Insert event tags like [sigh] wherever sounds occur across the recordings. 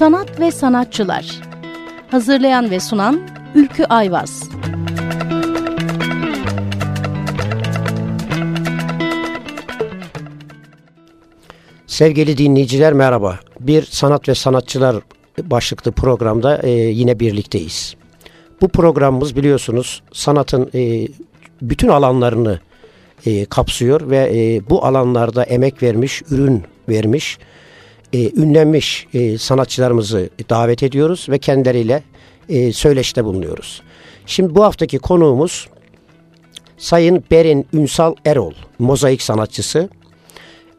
Sanat ve Sanatçılar Hazırlayan ve sunan Ülkü Ayvaz Sevgili dinleyiciler merhaba. Bir sanat ve sanatçılar başlıklı programda e, yine birlikteyiz. Bu programımız biliyorsunuz sanatın e, bütün alanlarını e, kapsıyor ve bu alanlarda emek vermiş, ürün vermiş, e, ünlenmiş e, sanatçılarımızı davet ediyoruz ve kendileriyle e, söyleşte bulunuyoruz. Şimdi bu haftaki konuğumuz Sayın Berin Ünsal Erol, mozaik sanatçısı.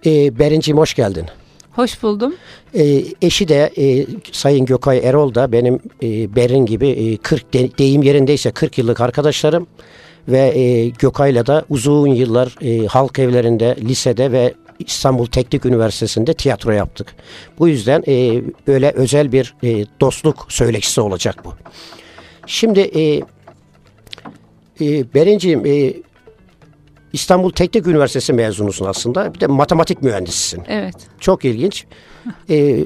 E, Berinciğim hoş geldin. Hoş buldum. E, eşi de e, Sayın Gökay Erol da benim e, Berin gibi e, 40 de, deyim yerindeyse 40 yıllık arkadaşlarım ve e, Gökay'la da uzun yıllar e, halk evlerinde, lisede ve İstanbul Teknik Üniversitesi'nde tiyatro yaptık. Bu yüzden e, böyle özel bir e, dostluk söyleşisi olacak bu. Şimdi e, e, Berinciğim e, İstanbul Teknik Üniversitesi mezunusun aslında. Bir de matematik mühendisisin. Evet. Çok ilginç. Ee,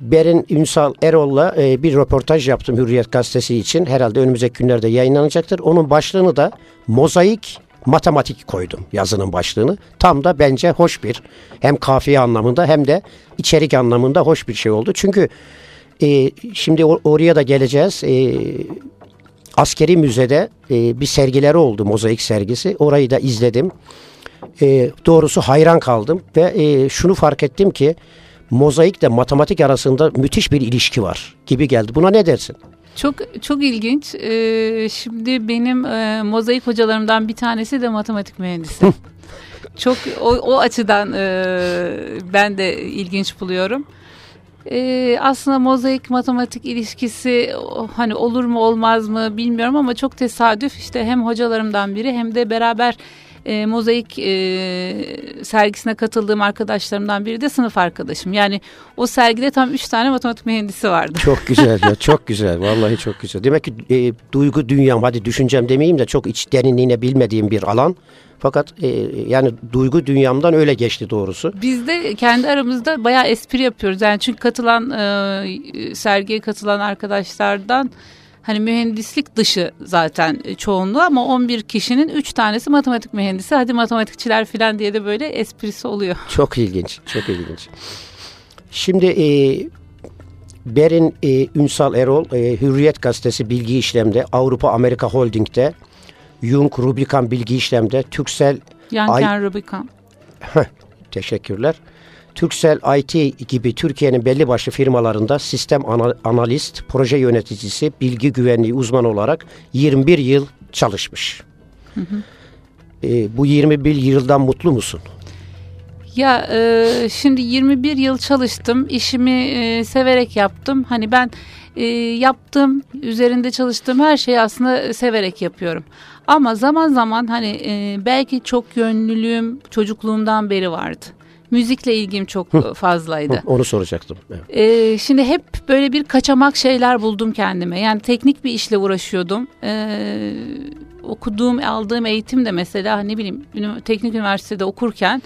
Berin Ünsal Erol'la e, bir röportaj yaptım Hürriyet Gazetesi için. Herhalde önümüzdeki günlerde yayınlanacaktır. Onun başlığını da mozaik matematik koydum yazının başlığını. Tam da bence hoş bir hem kafiye anlamında hem de içerik anlamında hoş bir şey oldu. Çünkü e, şimdi or- oraya da geleceğiz. E, askeri müzede e, bir sergileri oldu mozaik sergisi. Orayı da izledim. E, doğrusu hayran kaldım ve e, şunu fark ettim ki mozaikle matematik arasında müthiş bir ilişki var gibi geldi. Buna ne dersin? Çok çok ilginç. Ee, şimdi benim e, mozaik hocalarımdan bir tanesi de matematik mühendisi. çok o, o açıdan e, ben de ilginç buluyorum. Ee, aslında mozaik matematik ilişkisi hani olur mu olmaz mı bilmiyorum ama çok tesadüf işte hem hocalarımdan biri hem de beraber e, mozaik e, sergisine katıldığım arkadaşlarımdan biri de sınıf arkadaşım. Yani o sergide tam üç tane matematik mühendisi vardı. Çok güzel ya [laughs] çok güzel vallahi çok güzel. Demek ki e, duygu dünyam hadi düşüncem demeyeyim de çok iç derinliğine bilmediğim bir alan. Fakat e, yani duygu dünyamdan öyle geçti doğrusu. Biz de kendi aramızda bayağı espri yapıyoruz. Yani çünkü katılan e, sergiye katılan arkadaşlardan hani mühendislik dışı zaten çoğunluğu ama 11 kişinin 3 tanesi matematik mühendisi. Hadi matematikçiler falan diye de böyle esprisi oluyor. [laughs] Çok ilginç, çok ilginç. Şimdi e, Berin e, Ünsal Erol e, Hürriyet Gazetesi Bilgi İşlem'de, Avrupa Amerika Holding'de, Jung Rubicon Bilgi İşlem'de, Türksel Yanken Ay... Rubicon. Teşekkürler. Türksel IT gibi Türkiye'nin belli başlı firmalarında sistem analist, proje yöneticisi, bilgi güvenliği uzmanı olarak 21 yıl çalışmış. Hı hı. E, bu 21 yıldan mutlu musun? Ya e, şimdi 21 yıl çalıştım, işimi e, severek yaptım. Hani ben e, yaptığım, üzerinde çalıştığım her şeyi aslında severek yapıyorum. Ama zaman zaman hani e, belki çok yönlülüğüm çocukluğumdan beri vardı müzikle ilgim çok fazlaydı. Hı, onu soracaktım. Evet. Ee, şimdi hep böyle bir kaçamak şeyler buldum kendime. Yani teknik bir işle uğraşıyordum. Ee, okuduğum, aldığım eğitim de mesela ne bileyim teknik üniversitede okurken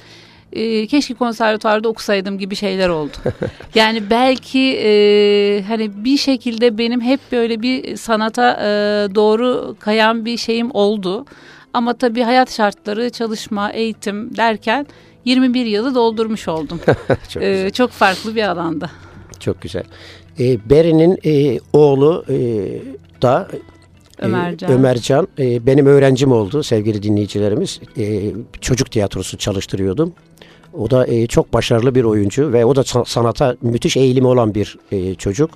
e, keşke konservatuarda okusaydım gibi şeyler oldu. [laughs] yani belki e, hani bir şekilde benim hep böyle bir sanata e, doğru kayan bir şeyim oldu. Ama tabii hayat şartları, çalışma, eğitim derken 21 yılı doldurmuş oldum. [laughs] çok, ee, çok farklı bir alanda. Çok güzel. Ee, Beri'nin e, oğlu e, da e, Ömercan, e, Ömercan e, benim öğrencim oldu sevgili dinleyicilerimiz. E, çocuk tiyatrosu çalıştırıyordum. O da e, çok başarılı bir oyuncu ve o da sanata müthiş eğilimi olan bir e, çocuk.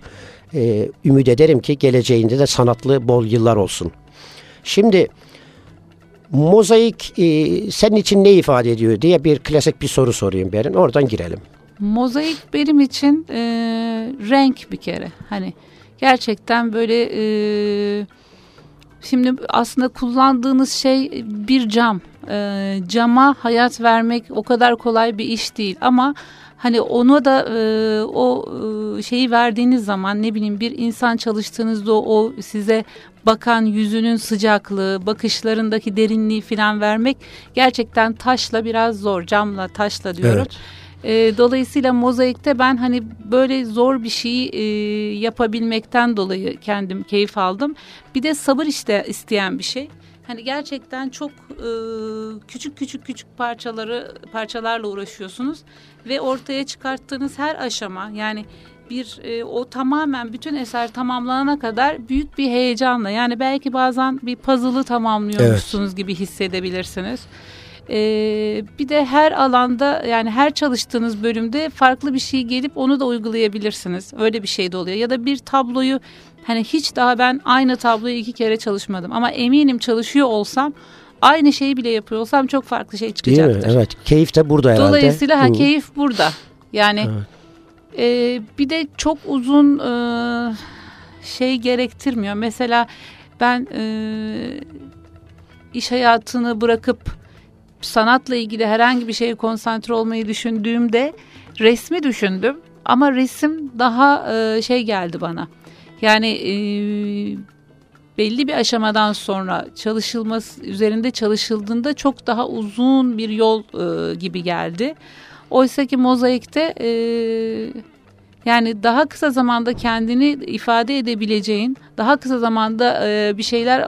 E, ümit ederim ki geleceğinde de sanatlı bol yıllar olsun. Şimdi mozaik e, senin için ne ifade ediyor diye bir klasik bir soru sorayım Berin. Oradan girelim. Mozaik benim için e, renk bir kere. Hani gerçekten böyle e, şimdi aslında kullandığınız şey bir cam. E, cama hayat vermek o kadar kolay bir iş değil ama hani onu da e, o e, şeyi verdiğiniz zaman ne bileyim bir insan çalıştığınızda o, o size bakan yüzünün sıcaklığı, bakışlarındaki derinliği falan vermek gerçekten taşla biraz zor. Camla, taşla diyorum. Evet. E, dolayısıyla mozaikte ben hani böyle zor bir şeyi e, yapabilmekten dolayı kendim keyif aldım. Bir de sabır işte isteyen bir şey. Hani gerçekten çok e, küçük küçük küçük parçaları parçalarla uğraşıyorsunuz ve ortaya çıkarttığınız her aşama yani bir e, o tamamen bütün eser tamamlanana kadar büyük bir heyecanla yani belki bazen bir puzzle'ı tamamlıyormuşsunuz evet. gibi hissedebilirsiniz. Ee, bir de her alanda yani her çalıştığınız bölümde farklı bir şey gelip onu da uygulayabilirsiniz. Öyle bir şey de oluyor. Ya da bir tabloyu hani hiç daha ben aynı tabloyu iki kere çalışmadım ama eminim çalışıyor olsam aynı şeyi bile yapıyor olsam çok farklı şey çıkacaktır. Değil mi? Evet. Keyif de burada herhalde. Dolayısıyla ha, keyif burada. Yani evet. E, bir de çok uzun e, şey gerektirmiyor. Mesela ben e, iş hayatını bırakıp sanatla ilgili herhangi bir şeye konsantre olmayı düşündüğümde resmi düşündüm ama resim daha e, şey geldi bana. Yani e, belli bir aşamadan sonra çalışılması üzerinde çalışıldığında çok daha uzun bir yol e, gibi geldi. Oysa ki mozaikte e, yani daha kısa zamanda kendini ifade edebileceğin, daha kısa zamanda e, bir şeyler e,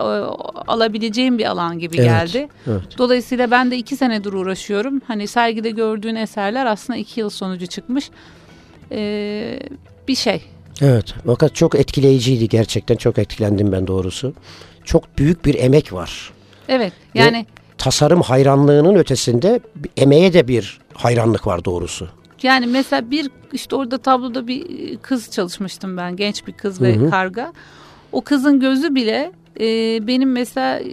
alabileceğin bir alan gibi evet, geldi. Evet. Dolayısıyla ben de iki senedir uğraşıyorum. Hani sergide gördüğün eserler aslında iki yıl sonucu çıkmış e, bir şey. Evet fakat çok etkileyiciydi gerçekten çok etkilendim ben doğrusu. Çok büyük bir emek var. Evet yani. Ve tasarım hayranlığının ötesinde emeğe de bir hayranlık var doğrusu. Yani mesela bir işte orada tabloda bir kız çalışmıştım ben genç bir kız ve hı hı. karga. O kızın gözü bile e, benim mesela e,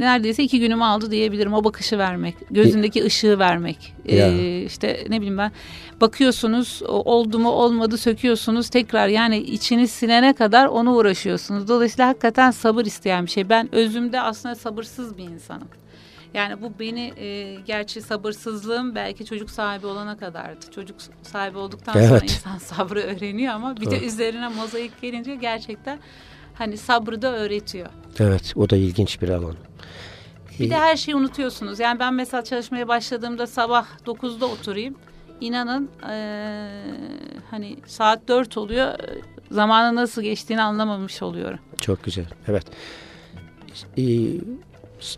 neredeyse iki günümü aldı diyebilirim o bakışı vermek gözündeki ışığı vermek e, işte ne bileyim ben bakıyorsunuz oldu mu olmadı söküyorsunuz tekrar yani içini silene kadar onu uğraşıyorsunuz dolayısıyla hakikaten sabır isteyen bir şey ben özümde aslında sabırsız bir insanım yani bu beni e, gerçi sabırsızlığım belki çocuk sahibi olana kadardı. Çocuk sahibi olduktan evet. sonra insan [laughs] sabrı öğreniyor ama bir evet. de üzerine mozaik gelince gerçekten hani sabrı da öğretiyor. Evet o da ilginç bir alan. Bir de her şeyi unutuyorsunuz. Yani ben mesela çalışmaya başladığımda sabah 9'da oturayım. İnanın e, hani saat 4 oluyor. Zamanı nasıl geçtiğini anlamamış oluyorum. Çok güzel. Evet. Ee,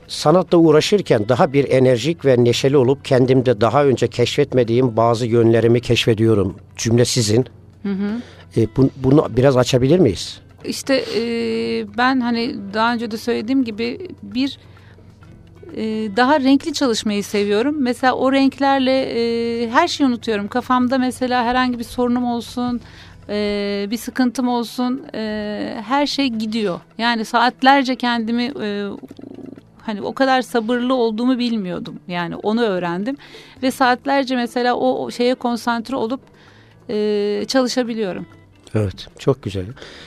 sanatla uğraşırken daha bir enerjik ve neşeli olup kendimde daha önce keşfetmediğim bazı yönlerimi keşfediyorum. Cümle sizin. Hı hı. E, bu, bunu biraz açabilir miyiz? İşte e, ben hani daha önce de söylediğim gibi bir e, daha renkli çalışmayı seviyorum. Mesela o renklerle e, her şeyi unutuyorum. Kafamda mesela herhangi bir sorunum olsun, e, bir sıkıntım olsun, e, her şey gidiyor. Yani saatlerce kendimi e, hani o kadar sabırlı olduğumu bilmiyordum. Yani onu öğrendim ve saatlerce mesela o şeye konsantre olup e, çalışabiliyorum. Evet çok güzel.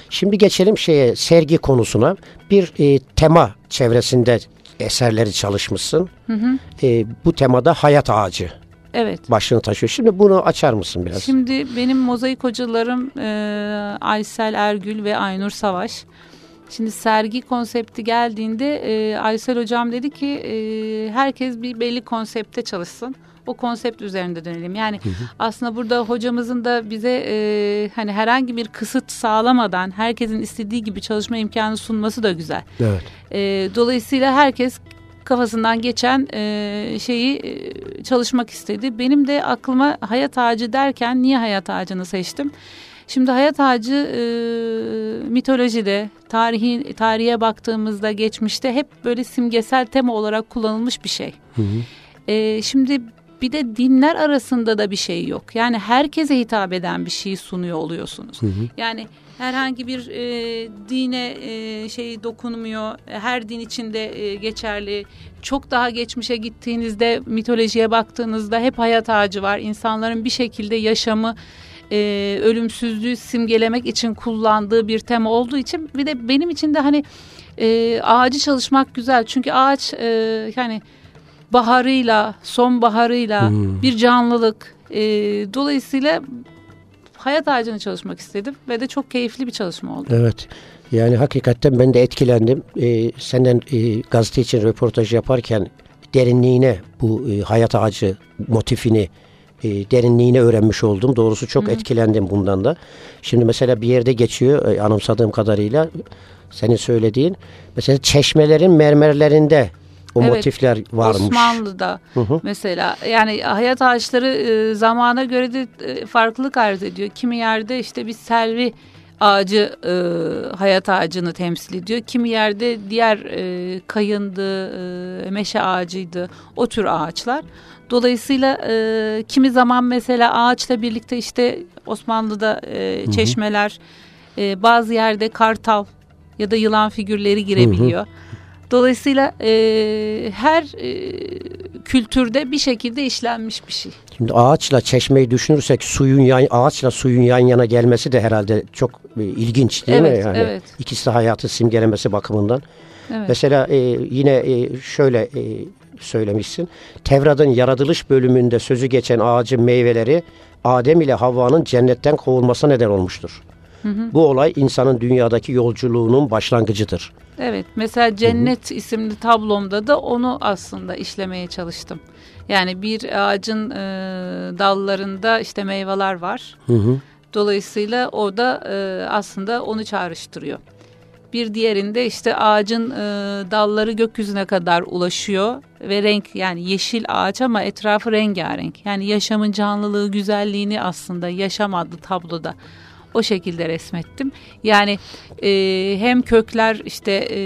Şimdi geçelim şeye sergi konusuna. Bir e, tema çevresinde eserleri çalışmışsın. Hı hı. E, bu temada hayat ağacı. Evet. Başlığını taşıyor. Şimdi bunu açar mısın biraz? Şimdi benim mozaik hocalarım e, Aysel Ergül ve Aynur Savaş. Şimdi sergi konsepti geldiğinde e, Aysel hocam dedi ki e, herkes bir belli konsepte çalışsın. O konsept üzerinde dönelim. Yani hı hı. aslında burada hocamızın da bize e, hani herhangi bir kısıt sağlamadan herkesin istediği gibi çalışma imkanı sunması da güzel. Evet. E, dolayısıyla herkes kafasından geçen e, şeyi e, çalışmak istedi. Benim de aklıma hayat ağacı derken niye hayat ağacını seçtim? Şimdi hayat ağacı e, mitolojide, tarihi tarihe baktığımızda geçmişte hep böyle simgesel tema olarak kullanılmış bir şey. Hı hı. E, şimdi bir de dinler arasında da bir şey yok. Yani herkese hitap eden bir şey sunuyor oluyorsunuz. Hı hı. Yani herhangi bir e, dine e, şey dokunmuyor. Her din içinde e, geçerli. Çok daha geçmişe gittiğinizde mitolojiye baktığınızda hep hayat ağacı var. İnsanların bir şekilde yaşamı e, ölümsüzlüğü simgelemek için kullandığı bir tema olduğu için bir de benim için de hani e, ağacı çalışmak güzel çünkü ağaç e, yani baharıyla sonbaharıyla hmm. bir canlılık e, dolayısıyla hayat ağacını çalışmak istedim ve de çok keyifli bir çalışma oldu. Evet. Yani hakikaten ben de etkilendim. Ee, senden e, gazete için röportaj yaparken derinliğine bu e, hayat ağacı motifini e, derinliğine öğrenmiş oldum. Doğrusu çok etkilendim bundan da. Şimdi mesela bir yerde geçiyor e, anımsadığım kadarıyla senin söylediğin. Mesela çeşmelerin mermerlerinde o Evet, motifler varmış. Osmanlı'da mesela yani hayat ağaçları e, zamana göre de e, farklılık arz ediyor. Kimi yerde işte bir selvi ağacı e, hayat ağacını temsil ediyor. Kimi yerde diğer e, kayındı, e, meşe ağacıydı o tür ağaçlar. Dolayısıyla e, kimi zaman mesela ağaçla birlikte işte Osmanlı'da e, çeşmeler, e, bazı yerde kartal ya da yılan figürleri girebiliyor. Dolayısıyla e, her e, kültürde bir şekilde işlenmiş bir şey. Şimdi ağaçla çeşmeyi düşünürsek suyun yan, ağaçla suyun yan yana gelmesi de herhalde çok e, ilginç değil Evet, mi? Yani evet. ikisi de hayatı simgelemesi bakımından. Evet. Mesela e, yine e, şöyle e, söylemişsin. Tevrat'ın yaratılış bölümünde sözü geçen ağacın meyveleri Adem ile Havva'nın cennetten kovulmasına neden olmuştur. Bu olay insanın dünyadaki yolculuğunun başlangıcıdır. Evet mesela Cennet isimli tablomda da onu aslında işlemeye çalıştım. Yani bir ağacın e, dallarında işte meyveler var. Hı hı. Dolayısıyla o da e, aslında onu çağrıştırıyor. Bir diğerinde işte ağacın e, dalları gökyüzüne kadar ulaşıyor ve renk yani yeşil ağaç ama etrafı rengarenk. Yani yaşamın canlılığı, güzelliğini aslında yaşam adlı tabloda o şekilde resmettim. Yani e, hem kökler işte e,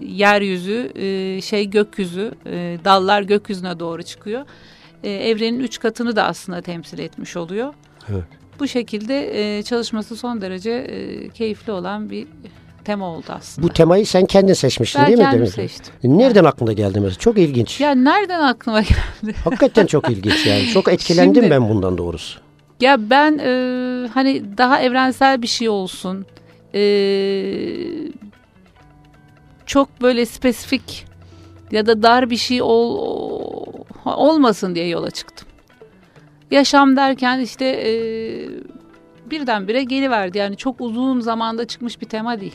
yeryüzü, e, şey gökyüzü, e, dallar gökyüzüne doğru çıkıyor. E, evrenin üç katını da aslında temsil etmiş oluyor. Evet. Bu şekilde e, çalışması son derece e, keyifli olan bir tema oldu aslında. Bu temayı sen kendin seçmiştin ben değil mi? kendim Demin? seçtim. Nereden aklına geldi mesela? Çok ilginç. Ya nereden aklıma [laughs] geldi? Hakikaten çok ilginç yani. Çok etkilendim Şimdi- ben bundan doğrusu. Ya ben e, hani daha evrensel bir şey olsun. E, çok böyle spesifik ya da dar bir şey ol, olmasın diye yola çıktım. Yaşam derken işte e, birdenbire geliverdi. Yani çok uzun zamanda çıkmış bir tema değil.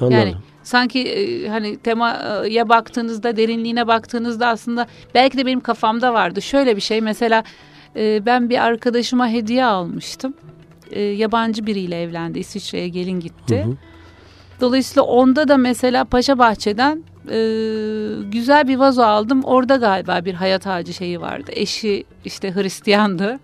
Anladım. Yani sanki e, hani temaya baktığınızda derinliğine baktığınızda aslında belki de benim kafamda vardı. Şöyle bir şey mesela e, ben bir arkadaşıma hediye almıştım. E, yabancı biriyle evlendi. İsviçre'ye gelin gitti. Hı hı. Dolayısıyla onda da mesela Paşa Bahçe'den e, güzel bir vazo aldım. Orada galiba bir hayat ağacı şeyi vardı. Eşi işte Hristiyandı.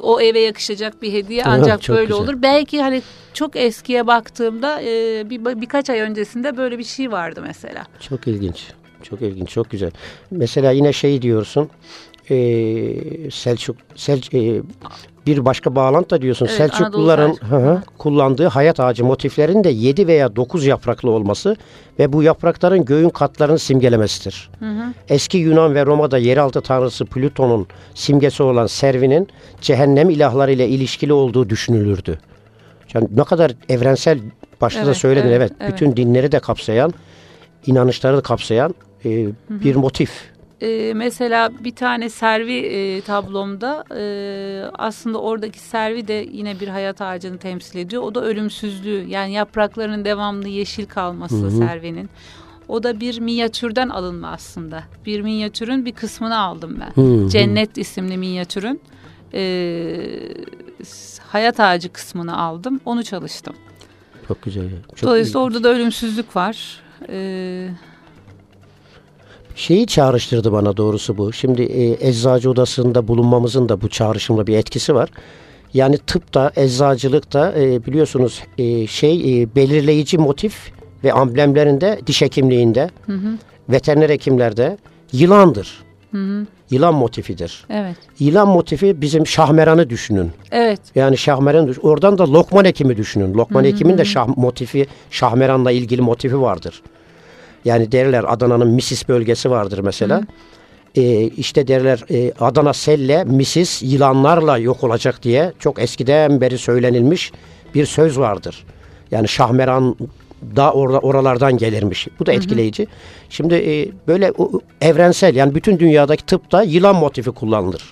O eve yakışacak bir hediye ancak böyle güzel. olur. Belki hani çok eskiye baktığımda e, bir, birkaç ay öncesinde böyle bir şey vardı mesela. Çok ilginç. Çok ilginç, çok güzel. Mesela yine şey diyorsun. Eee, Selçuk Sel, eee, bir başka bağlantı da diyorsun. Evet, Selçukluların hı hı, kullandığı hayat ağacı motiflerinin de 7 veya 9 yapraklı olması ve bu yaprakların göğün katlarını simgelemesidir. Eski Yunan ve Roma'da yeraltı tanrısı Plüton'un simgesi olan Servi'nin cehennem ilahları ile ilişkili olduğu düşünülürdü. Yani ne kadar evrensel başta da Evet, söyledin evet, evet, evet. Bütün dinleri de kapsayan, inanışları da kapsayan e, bir motif. E, mesela bir tane servi e, tablomda e, aslında oradaki servi de yine bir hayat ağacını temsil ediyor. O da ölümsüzlüğü yani yapraklarının devamlı yeşil kalması servinin. O da bir minyatürden alınma aslında. Bir minyatürün bir kısmını aldım ben. Hı hı. Cennet isimli minyatürün e, hayat ağacı kısmını aldım. Onu çalıştım. Çok güzel. Çok Dolayısıyla orada da ölümsüzlük var. E, Şeyi çağrıştırdı bana doğrusu bu. Şimdi e, eczacı odasında bulunmamızın da bu çağrışımla bir etkisi var. Yani tıpta, eczacılıkta e, biliyorsunuz e, şey e, belirleyici motif ve amblemlerinde diş hekimliğinde, veteriner hekimlerde yılandır. Yılan motifidir. evet. Yılan motifi bizim şahmeranı düşünün. Evet. Yani şahmeran oradan da Lokman Hekim'i düşünün. Lokman Hekim'in de şah motifi Şahmeran'la ilgili motifi vardır. Yani derler Adana'nın Misis bölgesi vardır mesela. Ee, işte derler e, Adana Selle Misis yılanlarla yok olacak diye çok eskiden beri söylenilmiş bir söz vardır. Yani Şahmeran da orada oralardan gelirmiş. Bu da etkileyici. Şimdi e, böyle o- evrensel yani bütün dünyadaki tıpta yılan motifi kullanılır.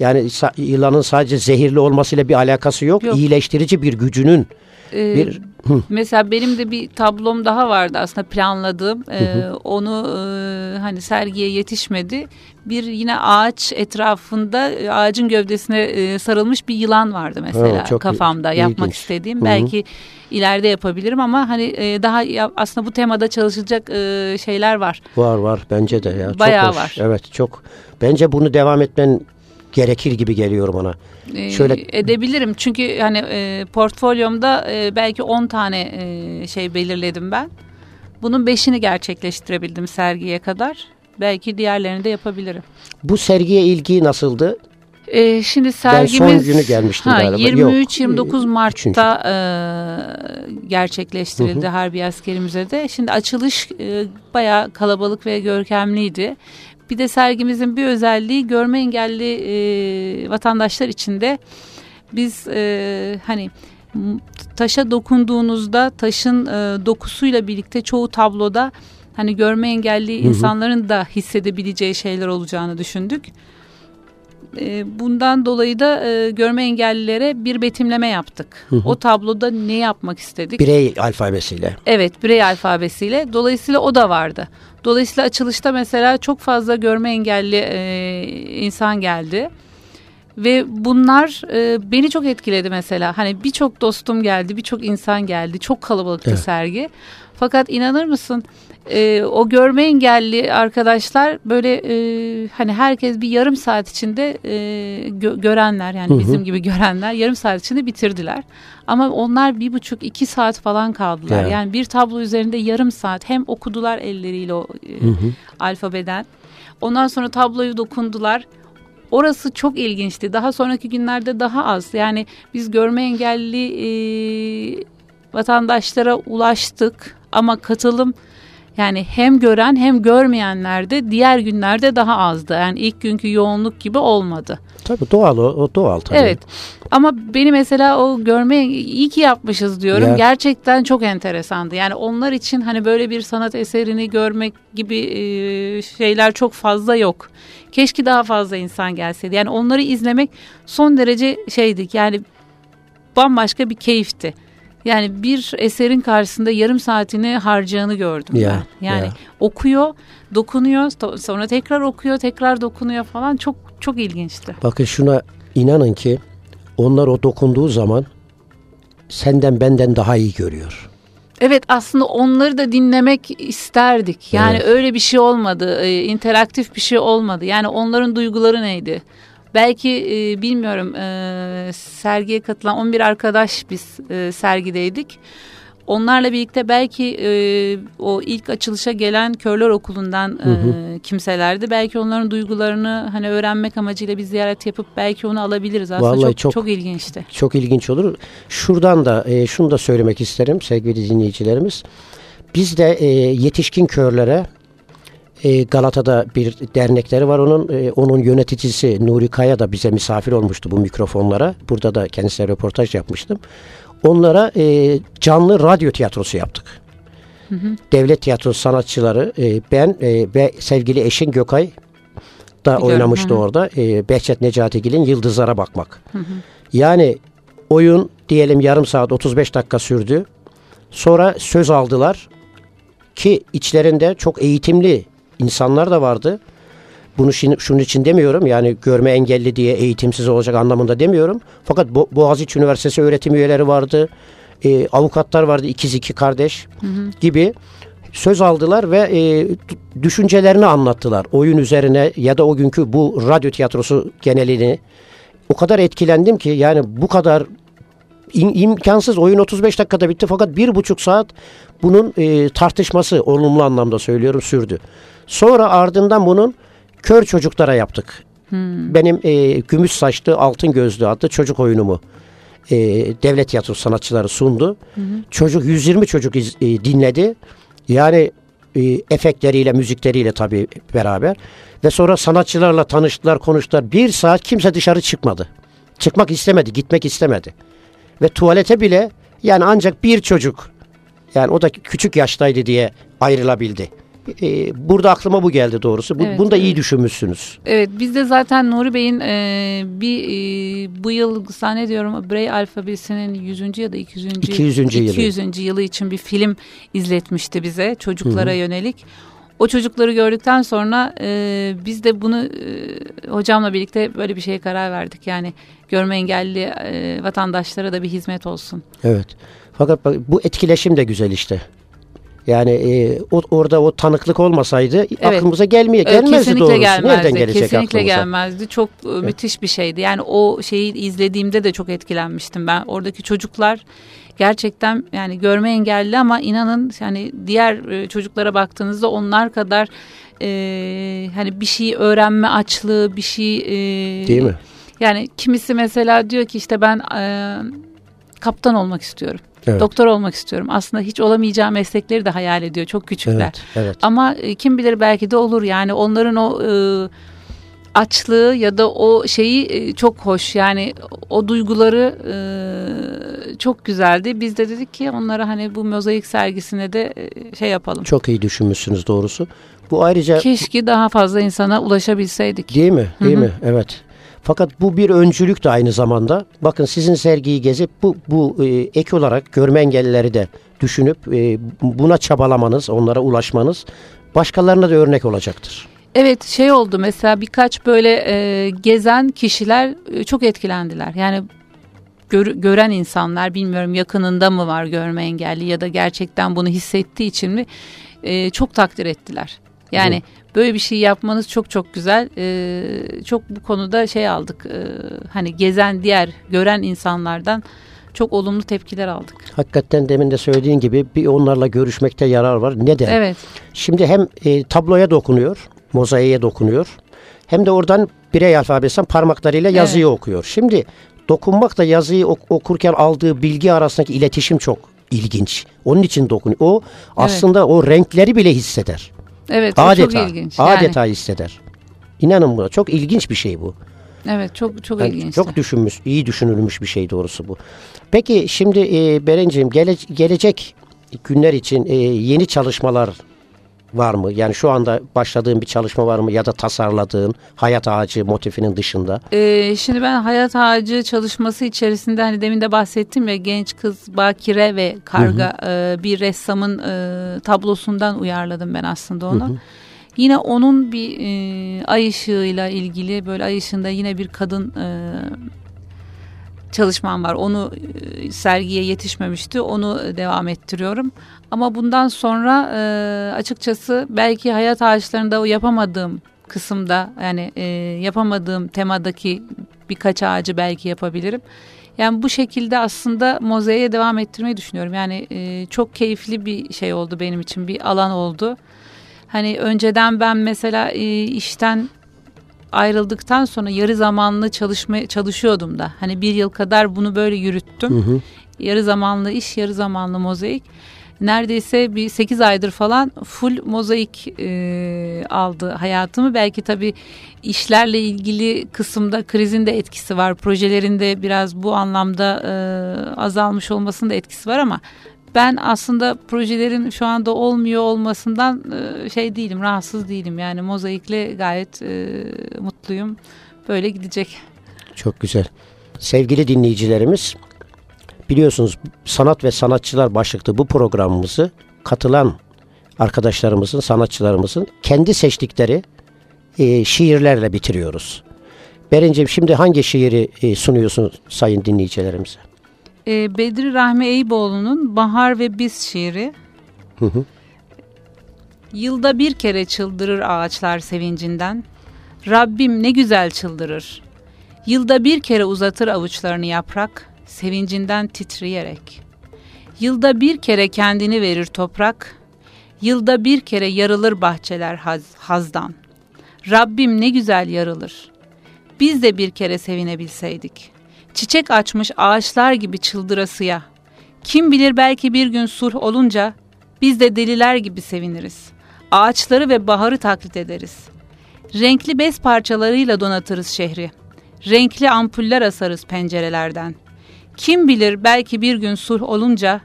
Yani sa- yılanın sadece zehirli olmasıyla bir alakası yok. Yok. İyileştirici bir gücünün Ee, Bir- Mesela benim de bir tablom daha vardı aslında planladığım. Ee, onu e, hani sergiye yetişmedi. Bir yine ağaç etrafında e, ağacın gövdesine e, sarılmış bir yılan vardı mesela Ha, çok kafamda ilginç. yapmak istediğim. Hı hı. Belki ileride yapabilirim ama hani e, daha ya- aslında bu temada çalışılacak e, şeyler var. Var var bence de ya. Bayağı çok hoş. var. Evet çok. Bence bunu devam etmen gerekir gibi geliyor bana. E, Şöyle- edebilirim çünkü hani e, portfolyomda e, belki 10 tane e, şey belirledim ben. Bunun 5'ini gerçekleştirebildim sergiye kadar. Belki diğerlerini de yapabilirim. Bu sergiye ilgi nasıldı? E, şimdi Ben sergimiz son günü gelmiştim ha, galiba. 23-29 Yok, Mart'ta e, gerçekleştirildi Harbi Askeri Müze'de. Şimdi açılış e, bayağı kalabalık ve görkemliydi. Bir de sergimizin bir özelliği görme engelli e, vatandaşlar için de biz e, hani taşa dokunduğunuzda taşın e, dokusuyla birlikte çoğu tabloda hani görme engelli insanların da hissedebileceği şeyler olacağını düşündük. E, bundan dolayı da e, görme engellilere bir betimleme yaptık. O tabloda ne yapmak istedik? Birey alfabesiyle. Evet, birey alfabesiyle. Dolayısıyla o da vardı. Dolayısıyla açılışta mesela çok fazla görme engelli e, insan geldi. Ve bunlar e, beni çok etkiledi mesela. Hani birçok dostum geldi, birçok insan geldi. Çok kalabalıktı Evet. sergi. Fakat inanır mısın e, o görme engelli arkadaşlar böyle e, hani herkes bir yarım saat içinde e, gö- görenler yani Hı hı. bizim gibi görenler yarım saat içinde bitirdiler. Ama onlar bir buçuk iki saat falan kaldılar. Evet. Yani bir tablo üzerinde yarım saat hem okudular elleriyle o e, alfabeden. Ondan sonra tabloyu dokundular. Orası çok ilginçti. Daha sonraki günlerde daha az. Yani biz görme engelli e, vatandaşlara ulaştık ama katılım yani hem gören hem görmeyenler de diğer günlerde daha azdı. Yani ilk günkü yoğunluk gibi olmadı. Tabii doğal o, o doğal tabii. Evet. Ama beni mesela o görme iyi ki yapmışız diyorum. Ya. Gerçekten çok enteresandı. Yani onlar için hani böyle bir sanat eserini görmek gibi e, şeyler çok fazla yok. Keşke daha fazla insan gelseydi. Yani onları izlemek son derece şeydik. Yani bambaşka bir keyifti. Yani bir eserin karşısında yarım saatini harcağını gördüm Ya, ben. Yani ya. okuyor, dokunuyor, sonra tekrar okuyor, tekrar dokunuyor falan. Çok çok ilginçti. Bakın şuna inanın ki onlar o dokunduğu zaman senden benden daha iyi görüyor. Evet aslında onları da dinlemek isterdik. Yani Evet. öyle bir şey olmadı. e, interaktif bir şey olmadı. Yani onların duyguları neydi? Belki e, bilmiyorum e, sergiye katılan 11 arkadaş biz e, sergideydik. Onlarla birlikte belki e, o ilk açılışa gelen Körler Okulu'ndan e, kimselerdi. Belki onların duygularını hani öğrenmek amacıyla bir ziyaret yapıp belki onu alabiliriz. Aslında Vallahi çok, çok- çok ilginçti. Çok ilginç olur. Şuradan da e, şunu da söylemek isterim sevgili dinleyicilerimiz. Biz de e, yetişkin körlere e, Galata'da bir dernekleri var onun. E, onun yöneticisi Nuri Kaya da bize misafir olmuştu bu mikrofonlara. Burada da kendisine röportaj yapmıştım. Onlara e, canlı radyo tiyatrosu yaptık. Devlet tiyatrosu sanatçıları e, ben e, ve sevgili eşin Gökay da Biliyorum, oynamıştı hı orada. E, Behçet Necatigil'in Yıldızlara Bakmak. Yani oyun diyelim yarım saat 35 dakika sürdü. Sonra söz aldılar ki içlerinde çok eğitimli insanlar da vardı. Bunu şimdi, şunun için demiyorum yani görme engelli diye eğitimsiz olacak anlamında demiyorum. Fakat Bo- Boğaziçi Üniversitesi öğretim üyeleri vardı. e, avukatlar vardı ikiz iki kardeş gibi söz aldılar ve e, düşüncelerini anlattılar. Oyun üzerine ya da o günkü bu radyo tiyatrosu genelini o kadar etkilendim ki yani bu kadar imkansız oyun 35 dakikada bitti fakat bir buçuk saat bunun e, tartışması olumlu anlamda söylüyorum sürdü. Sonra ardından bunun kör çocuklara yaptık. Benim e, gümüş saçlı altın gözlü adlı çocuk oyunumu e, devlet tiyatrosu sanatçıları sundu. Çocuk 120 çocuk iz- e, dinledi. Yani e, efektleriyle, müzikleriyle tabii beraber. Ve sonra sanatçılarla tanıştılar, konuştular. Bir saat kimse dışarı çıkmadı. Çıkmak istemedi, gitmek istemedi. Ve tuvalete bile yani ancak bir çocuk yani o da küçük yaştaydı diye ayrılabildi. e, burada aklıma bu geldi doğrusu. Bu, Evet, bunu da iyi evet. düşünmüşsünüz. Evet biz de zaten Nuri Bey'in e, bir e, bu yıl zannediyorum Braille alfabesinin 100. ya da 200. 200. yılı. 200. yılı için bir film izletmişti bize çocuklara yönelik. O çocukları gördükten sonra e, biz de bunu e, hocamla birlikte böyle bir şeye karar verdik. Yani görme engelli e, vatandaşlara da bir hizmet olsun. Evet. Fakat bak, bu etkileşim de güzel işte. Yani e, o, orada o tanıklık olmasaydı aklımıza gelmeye Evet, gelmezdi kesinlikle doğrusu. gelmezdi. Nereden gelecek kesinlikle aklımıza? gelmezdi. Çok e, müthiş bir şeydi. Yani o şeyi izlediğimde de çok etkilenmiştim ben. Oradaki çocuklar gerçekten yani görme engelli ama inanın yani diğer e, çocuklara baktığınızda onlar kadar e, hani bir şey öğrenme açlığı, bir şey e, Değil mi? Yani kimisi mesela diyor ki işte ben e, kaptan olmak istiyorum. Evet. Doktor olmak istiyorum. Aslında hiç olamayacağı meslekleri de hayal ediyor. Çok küçükler. Evet, evet. Ama e, kim bilir belki de olur. Yani onların o e, açlığı ya da o şeyi e, çok hoş. Yani o duyguları e, çok güzeldi. Biz de dedik ki onlara hani bu mozaik sergisine de e, şey yapalım. Çok iyi düşünmüşsünüz doğrusu. Bu ayrıca Keşke daha fazla insana ulaşabilseydik. değil mi? Değil mi? Evet. Fakat bu bir öncülük de aynı zamanda. Bakın sizin sergiyi gezip bu bu e, ek olarak görme engellileri de düşünüp e, buna çabalamanız, onlara ulaşmanız başkalarına da örnek olacaktır. Evet şey oldu mesela birkaç böyle e, gezen kişiler e, çok etkilendiler. Yani gör- gören insanlar bilmiyorum yakınında mı var görme engelli ya da gerçekten bunu hissettiği için mi e, çok takdir ettiler. Yani böyle bir şey yapmanız çok çok güzel. E, çok bu konuda şey aldık. e, hani gezen diğer gören insanlardan çok olumlu tepkiler aldık. Hakikaten demin de söylediğin gibi bir onlarla görüşmekte yarar var. Neden? Evet. Şimdi hem e, tabloya dokunuyor, mozaiğe dokunuyor. Hem de oradan birey alfabesinden parmaklarıyla yazıyı okuyor. Şimdi dokunmakla yazıyı ok- okurken aldığı bilgi arasındaki iletişim çok ilginç. Onun için dokunuyor. O aslında o renkleri bile hisseder. Evet Adeta, çok ilginç. Yani, adeta hisseder. İnanın buna çok ilginç bir şey bu. evet çok çok Yani ilginç. çok düşünmüş, iyi düşünülmüş bir şey doğrusu bu. Peki şimdi e, Berenciğim gele, gelecek günler için e, yeni çalışmalar var mı? Yani şu anda başladığın bir çalışma var mı ya da tasarladığın hayat ağacı motifinin dışında? Ee, şimdi ben hayat ağacı çalışması içerisinde hani demin de bahsettim ya genç kız Bakire ve Karga e, bir ressamın e, tablosundan uyarladım ben aslında onu. Yine onun bir e, ay ışığıyla ilgili böyle ay ışığında yine bir kadın e, çalışmam var. Onu e, sergiye yetişmemişti. Onu devam ettiriyorum. Ama bundan sonra e, açıkçası belki hayat ağaçlarında o yapamadığım kısımda yani e, yapamadığım temadaki birkaç ağacı belki yapabilirim. Yani bu şekilde aslında mozaiğe devam ettirmeyi düşünüyorum. Yani e, çok keyifli bir şey oldu benim için bir alan oldu. Hani önceden ben mesela e, işten ayrıldıktan sonra yarı zamanlı çalışma çalışıyordum da. Hani bir yıl kadar bunu böyle yürüttüm. Yarı zamanlı iş, yarı zamanlı mozaik. Neredeyse bir 8 aydır falan full mozaik e, aldı hayatımı. Belki tabii işlerle ilgili kısımda krizin de etkisi var. Projelerinde biraz bu anlamda e, azalmış olmasının da etkisi var ama ben aslında projelerin şu anda olmuyor olmasından e, şey değilim, rahatsız değilim. Yani mozaikle gayet e, mutluyum. Böyle gidecek. Çok güzel. Sevgili dinleyicilerimiz biliyorsunuz sanat ve sanatçılar başlıklı bu programımızı katılan arkadaşlarımızın, sanatçılarımızın kendi seçtikleri e, şiirlerle bitiriyoruz. Berincim şimdi hangi şiiri e, sunuyorsun sayın dinleyicilerimize? E, Bedri Rahmi Eyüboğlu'nun Bahar ve Biz şiiri. Hı hı. Yılda bir kere çıldırır ağaçlar sevincinden. Rabbim ne güzel çıldırır. Yılda bir kere uzatır avuçlarını yaprak, sevincinden titreyerek. Yılda bir kere kendini verir toprak, yılda bir kere yarılır bahçeler haz, hazdan. Rabbim ne güzel yarılır. Biz de bir kere sevinebilseydik. Çiçek açmış ağaçlar gibi çıldırasıya. Kim bilir belki bir gün sulh olunca biz de deliler gibi seviniriz. Ağaçları ve baharı taklit ederiz. Renkli bez parçalarıyla donatırız şehri. Renkli ampuller asarız pencerelerden. Kim bilir belki bir gün sulh olunca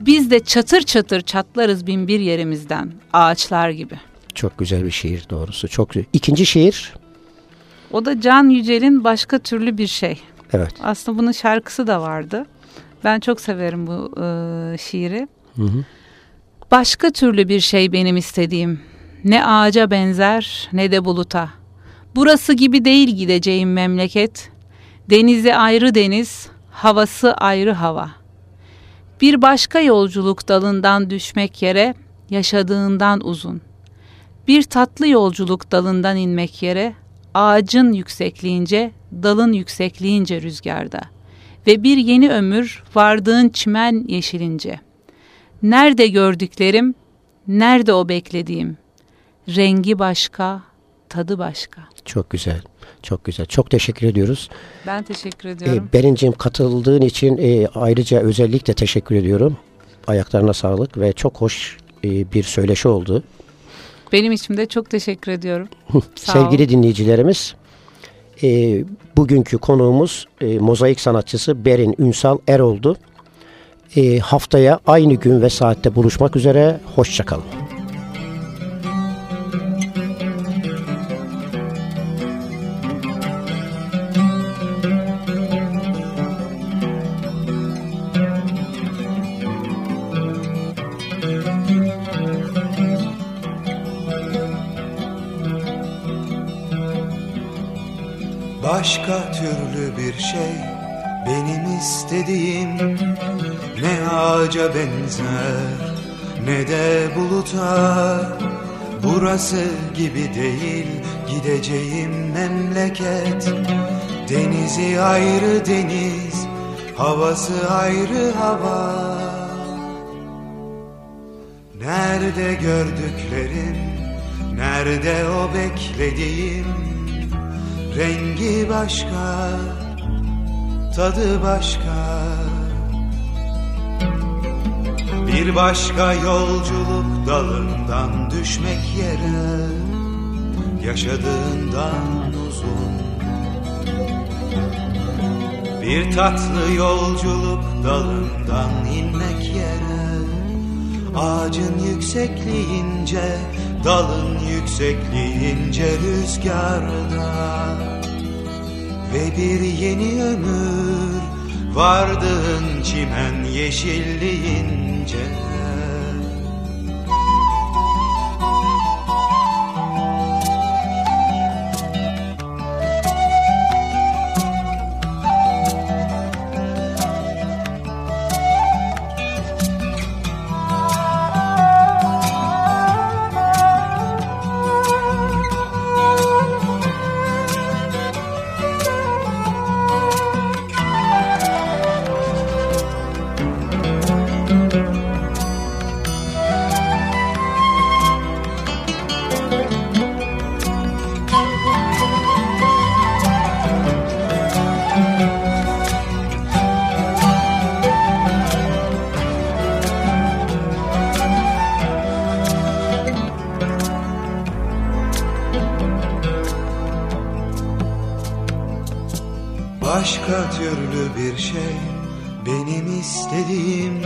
Biz de çatır çatır çatlarız bin bir yerimizden ağaçlar gibi. Çok güzel bir şiir doğrusu. Çok güzel. İkinci şiir. O da Can Yücel'in başka türlü bir şey. Evet. Aslında bunun şarkısı da vardı. Ben çok severim bu e, şiiri. Hı hı. Başka türlü bir şey benim istediğim. Ne ağaca benzer ne de buluta. Burası gibi değil gideceğim memleket. Denizi ayrı deniz, havası ayrı hava. Bir başka yolculuk dalından düşmek yere, yaşadığından uzun. Bir tatlı yolculuk dalından inmek yere, ağacın yüksekliğince, dalın yüksekliğince rüzgarda. Ve bir yeni ömür vardığın çimen yeşilince. Nerede gördüklerim, nerede o beklediğim? Rengi başka, tadı başka. Çok güzel. Çok güzel. Çok teşekkür ediyoruz. Ben teşekkür ediyorum. E, Berincim katıldığın için e, ayrıca özellikle teşekkür ediyorum. Ayaklarına sağlık ve çok hoş e, bir söyleşi oldu. Benim için de çok teşekkür ediyorum. [laughs] Sevgili ol. dinleyicilerimiz, e, bugünkü konuğumuz e, mozaik sanatçısı Berin Ünsal Erol'du. E, haftaya aynı gün ve saatte buluşmak üzere. Hoşçakalın. Ağaca benzer. Ne de buluta Burası gibi değil. Gideceğim memleket Denizi ayrı deniz, havası ayrı hava. Nerede gördüklerim, nerede o beklediğim? Rengi başka, tadı başka Bir başka yolculuk dalından düşmek yere Yaşadığından uzun. Bir tatlı yolculuk dalından inmek yere Ağacın yüksekliğince, dalın yüksekliğince rüzgarda Ve bir yeni ömür vardığın çimen yeşilliğince Başka şey benim istediğim.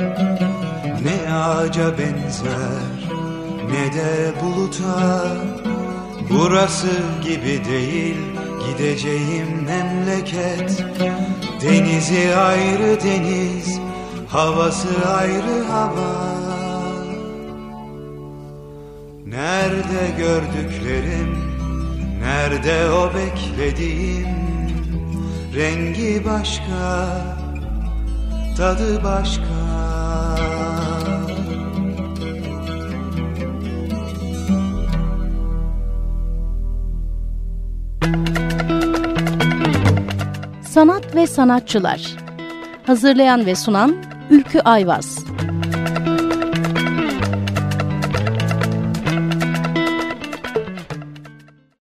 Ne ağaca benzer ne de buluta. Burası gibi değil gideceğim memleket. Denizi ayrı deniz, havası ayrı hava. Nerede gördüklerim, nerede o beklediğim Rengi başka, tadı başka Sanat ve sanatçılar. Hazırlayan ve sunan Ülkü Ayvaz.